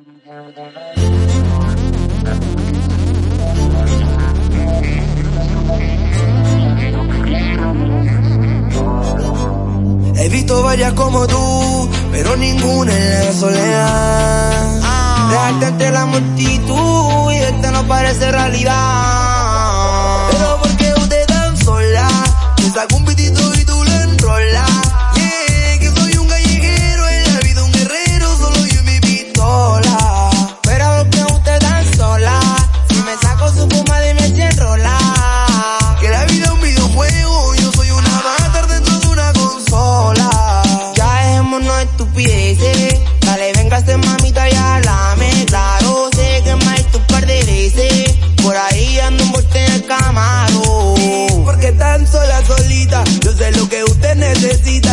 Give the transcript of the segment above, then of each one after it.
He visto varias como tú, pero ninguna en la soledad. Dejarte entre la multitud y este no parece realidad.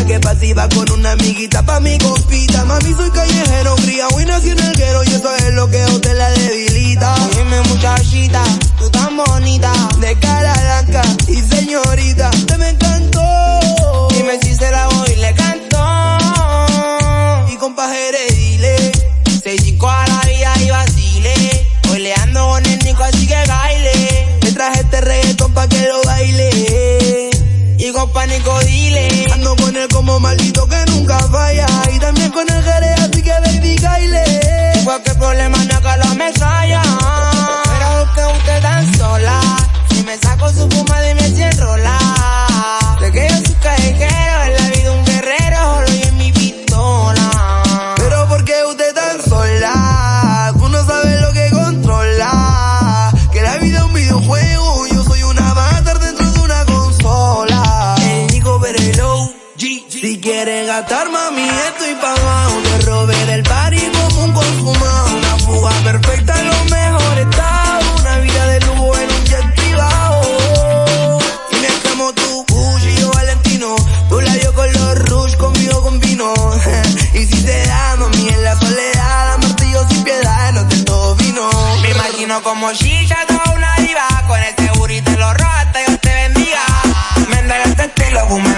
Que pasiva con una amiguita pa' mi compita. Mami, soy callejero, criado y nací en el guero, y eso es lo que a usted la debilita. Dime muchachita, tú tan bonita, de cara blanca y señorita, te me encantó. Dime si se la voy y le canto. Y compa Jerez, dile, seis cinco a la vida y vacile. Hoy le ando con el Nico, así que baile. Me traje este reggaetón pa' que lo baile. Y compa Nico, dile, maldito que gastar mami estoy pagado. Te robé del party como un consumado. Una fuga perfecta en los mejores estados. Una vida de lujo en un jet privado. Y me como tú, Gucci o Valentino. Tu labio color rouge conmigo con vino. y si te da, mami, en la soledad, amarte yo sin piedad, no te todo vino. Me imagino como Shisha, toda una diva Con el segurito y los rojas, hasta Dios te bendiga Me este estilo, fume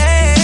say